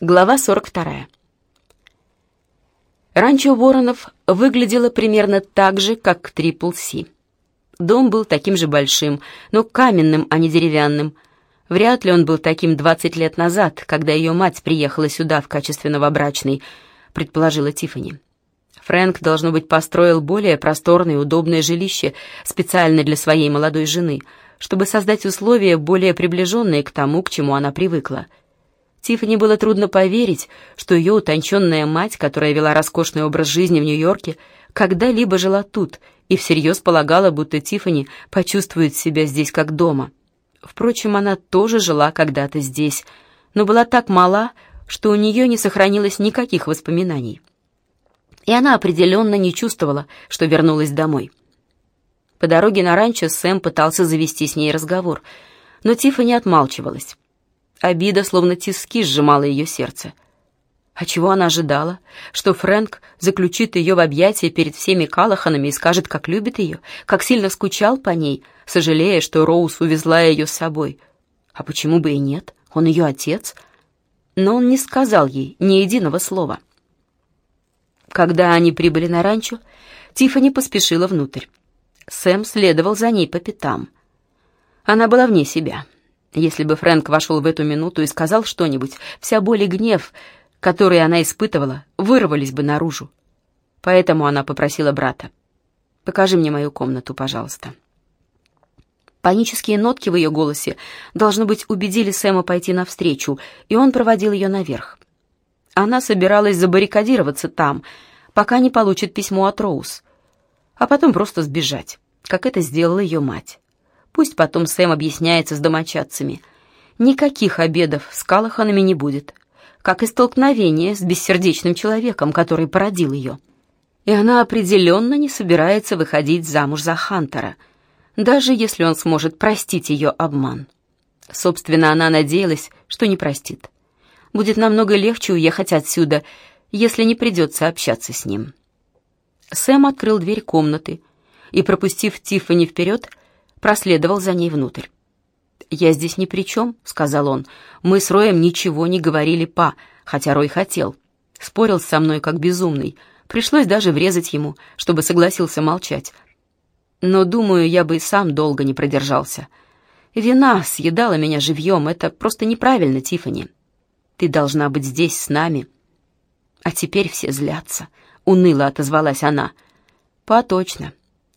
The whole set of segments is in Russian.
Глава 42. Ранчо Воронов выглядело примерно так же, как Трипл Си. Дом был таким же большим, но каменным, а не деревянным. Вряд ли он был таким 20 лет назад, когда ее мать приехала сюда в качестве новобрачной, предположила Тифани. Фрэнк, должно быть, построил более просторное и удобное жилище специально для своей молодой жены, чтобы создать условия, более приближенные к тому, к чему она привыкла — Тиффани было трудно поверить, что ее утонченная мать, которая вела роскошный образ жизни в Нью-Йорке, когда-либо жила тут и всерьез полагала, будто Тиффани почувствует себя здесь как дома. Впрочем, она тоже жила когда-то здесь, но была так мала, что у нее не сохранилось никаких воспоминаний. И она определенно не чувствовала, что вернулась домой. По дороге на ранчо Сэм пытался завести с ней разговор, но Тиффани отмалчивалась. Обида, словно тиски, сжимала ее сердце. А чего она ожидала? Что Фрэнк заключит ее в объятия перед всеми Калаханами и скажет, как любит ее, как сильно скучал по ней, сожалея, что Роуз увезла ее с собой. А почему бы и нет? Он ее отец. Но он не сказал ей ни единого слова. Когда они прибыли на ранчо, Тиффани поспешила внутрь. Сэм следовал за ней по пятам. Она была вне себя. Если бы Фрэнк вошел в эту минуту и сказал что-нибудь, вся боль и гнев, которые она испытывала, вырвались бы наружу. Поэтому она попросила брата. «Покажи мне мою комнату, пожалуйста». Панические нотки в ее голосе, должно быть, убедили Сэма пойти навстречу, и он проводил ее наверх. Она собиралась забаррикадироваться там, пока не получит письмо от Роуз, а потом просто сбежать, как это сделала ее мать. Пусть потом Сэм объясняется с домочадцами. Никаких обедов с Калаханами не будет, как и столкновение с бессердечным человеком, который породил ее. И она определенно не собирается выходить замуж за Хантера, даже если он сможет простить ее обман. Собственно, она надеялась, что не простит. Будет намного легче уехать отсюда, если не придется общаться с ним. Сэм открыл дверь комнаты и, пропустив Тиффани вперед, проследовал за ней внутрь. «Я здесь ни при чем», — сказал он. «Мы с Роем ничего не говорили па, хотя Рой хотел. Спорил со мной как безумный. Пришлось даже врезать ему, чтобы согласился молчать. Но, думаю, я бы и сам долго не продержался. Вина съедала меня живьем. Это просто неправильно, Тифани. Ты должна быть здесь с нами». «А теперь все злятся», — уныло отозвалась она. «Па, точно.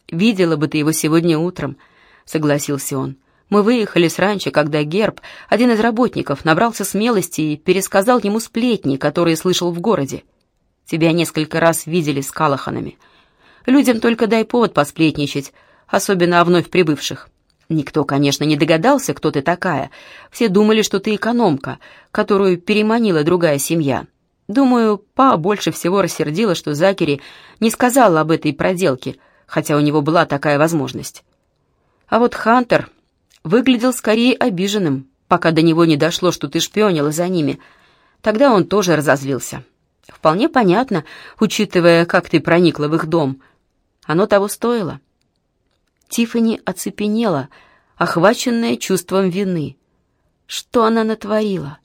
Видела бы ты его сегодня утром» согласился он. Мы выехали с ранчо, когда Герб, один из работников, набрался смелости и пересказал ему сплетни, которые слышал в городе. Тебя несколько раз видели с Калаханами. Людям только дай повод посплетничать, особенно о вновь прибывших. Никто, конечно, не догадался, кто ты такая. Все думали, что ты экономка, которую переманила другая семья. Думаю, Па больше всего рассердила, что Закери не сказал об этой проделке, хотя у него была такая возможность. А вот Хантер выглядел скорее обиженным, пока до него не дошло, что ты шпионила за ними. Тогда он тоже разозлился. Вполне понятно, учитывая, как ты проникла в их дом. Оно того стоило. Тиффани оцепенела, охваченная чувством вины. Что она натворила?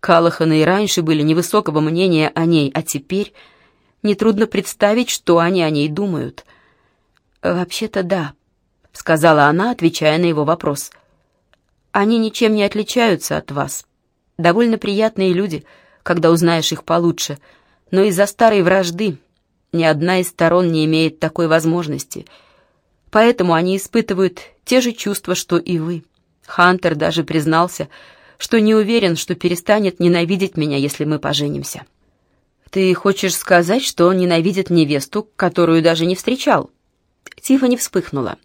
Калаханы и раньше были невысокого мнения о ней, а теперь нетрудно представить, что они о ней думают. Вообще-то да, — сказала она, отвечая на его вопрос. «Они ничем не отличаются от вас. Довольно приятные люди, когда узнаешь их получше, но из-за старой вражды ни одна из сторон не имеет такой возможности. Поэтому они испытывают те же чувства, что и вы. Хантер даже признался, что не уверен, что перестанет ненавидеть меня, если мы поженимся». «Ты хочешь сказать, что он ненавидит невесту, которую даже не встречал?» Тифа вспыхнула.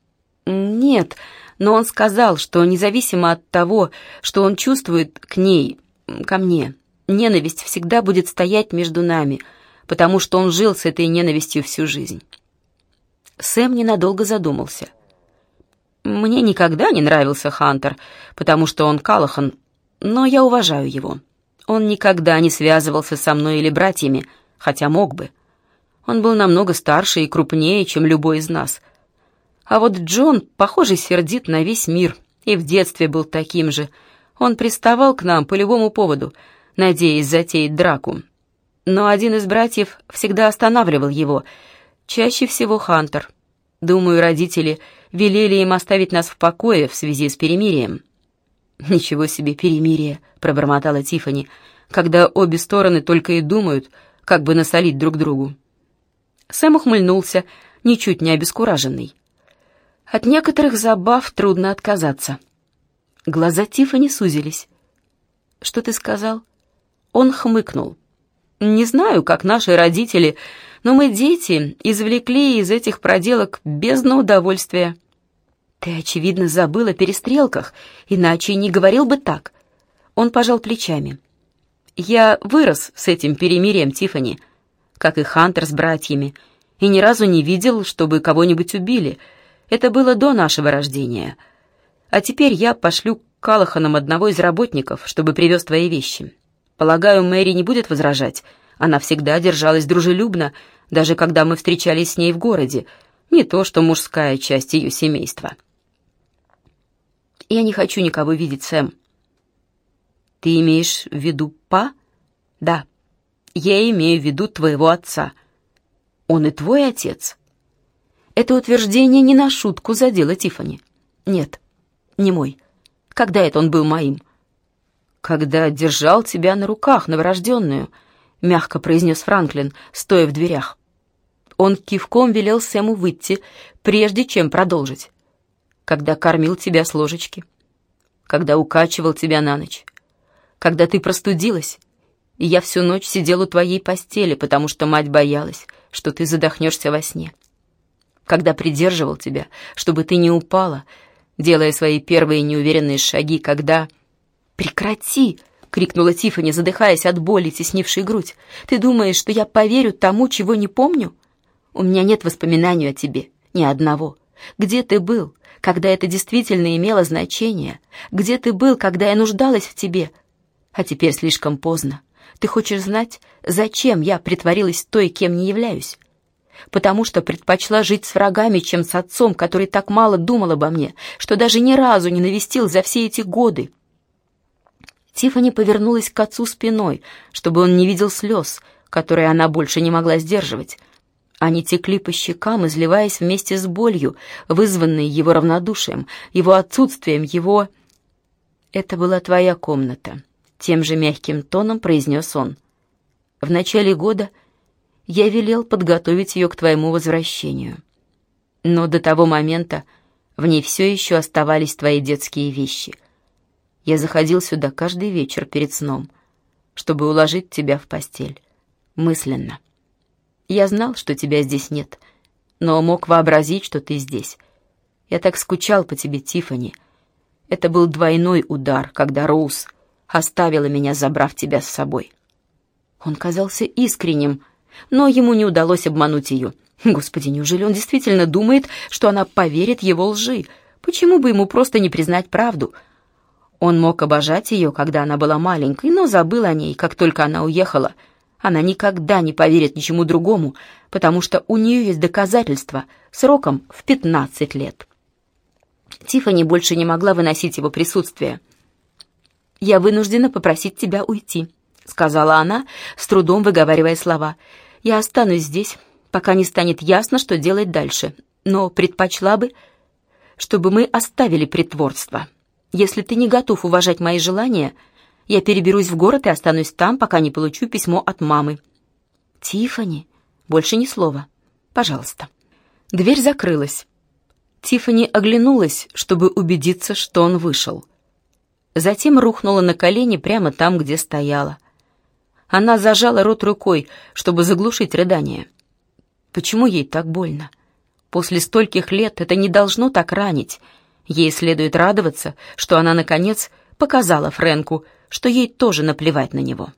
«Нет, но он сказал, что независимо от того, что он чувствует к ней, ко мне, ненависть всегда будет стоять между нами, потому что он жил с этой ненавистью всю жизнь». Сэм ненадолго задумался. «Мне никогда не нравился Хантер, потому что он Калахан, но я уважаю его. Он никогда не связывался со мной или братьями, хотя мог бы. Он был намного старше и крупнее, чем любой из нас» А вот Джон, похоже, сердит на весь мир, и в детстве был таким же. Он приставал к нам по любому поводу, надеясь затеять драку. Но один из братьев всегда останавливал его, чаще всего Хантер. Думаю, родители велели им оставить нас в покое в связи с перемирием. «Ничего себе перемирие», — пробормотала Тифани, когда обе стороны только и думают, как бы насолить друг другу. Сэм ухмыльнулся, ничуть не обескураженный. От некоторых забав трудно отказаться. Глаза Тифани сузились. «Что ты сказал?» Он хмыкнул. «Не знаю, как наши родители, но мы, дети, извлекли из этих проделок бездну удовольствия». «Ты, очевидно, забыл о перестрелках, иначе не говорил бы так». Он пожал плечами. «Я вырос с этим перемирием, Тифани, как и Хантер с братьями, и ни разу не видел, чтобы кого-нибудь убили. Это было до нашего рождения. А теперь я пошлю Калаханом одного из работников, чтобы привез твои вещи. Полагаю, Мэри не будет возражать. Она всегда держалась дружелюбно, даже когда мы встречались с ней в городе. Не то, что мужская часть ее семейства. Я не хочу никого видеть, Сэм. Ты имеешь в виду па? Да. Я имею в виду твоего отца. Он и твой отец. Это утверждение не на шутку задело Тифани. Нет, не мой. Когда это он был моим? Когда держал тебя на руках, новорожденную, мягко произнес Франклин, стоя в дверях. Он кивком велел Сэму выйти, прежде чем продолжить. Когда кормил тебя с ложечки, когда укачивал тебя на ночь, когда ты простудилась, и я всю ночь сидел у твоей постели, потому что мать боялась, что ты задохнешься во сне когда придерживал тебя, чтобы ты не упала, делая свои первые неуверенные шаги, когда... «Прекрати!» — крикнула Тиффани, задыхаясь от боли, теснившей грудь. «Ты думаешь, что я поверю тому, чего не помню? У меня нет воспоминаний о тебе, ни одного. Где ты был, когда это действительно имело значение? Где ты был, когда я нуждалась в тебе? А теперь слишком поздно. Ты хочешь знать, зачем я притворилась той, кем не являюсь? Потому что предпочла жить с врагами, чем с отцом, который так мало думал обо мне, что даже ни разу не навестил за все эти годы. Тиффани повернулась к отцу спиной, чтобы он не видел слез, которые она больше не могла сдерживать. Они текли по щекам, изливаясь вместе с болью, вызванной его равнодушием, его отсутствием, его... «Это была твоя комната», — тем же мягким тоном произнес он. «В начале года я велел подготовить ее к твоему возвращению. Но до того момента в ней все еще оставались твои детские вещи. Я заходил сюда каждый вечер перед сном, чтобы уложить тебя в постель, мысленно. Я знал, что тебя здесь нет, но мог вообразить, что ты здесь. Я так скучал по тебе, Тифани. Это был двойной удар, когда Роуз оставила меня, забрав тебя с собой. Он казался искренним, но ему не удалось обмануть ее. Господи, неужели он действительно думает, что она поверит его лжи? Почему бы ему просто не признать правду? Он мог обожать ее, когда она была маленькой, но забыл о ней, как только она уехала. Она никогда не поверит ничему другому, потому что у нее есть доказательства сроком в пятнадцать лет. Тиффани больше не могла выносить его присутствие. «Я вынуждена попросить тебя уйти», — сказала она, с трудом выговаривая слова. Я останусь здесь, пока не станет ясно, что делать дальше, но предпочла бы, чтобы мы оставили притворство. Если ты не готов уважать мои желания, я переберусь в город и останусь там, пока не получу письмо от мамы. Тифани, больше ни слова. Пожалуйста. Дверь закрылась. Тифани оглянулась, чтобы убедиться, что он вышел. Затем рухнула на колени прямо там, где стояла. Она зажала рот рукой, чтобы заглушить рыдание. Почему ей так больно? После стольких лет это не должно так ранить. Ей следует радоваться, что она, наконец, показала Фрэнку, что ей тоже наплевать на него.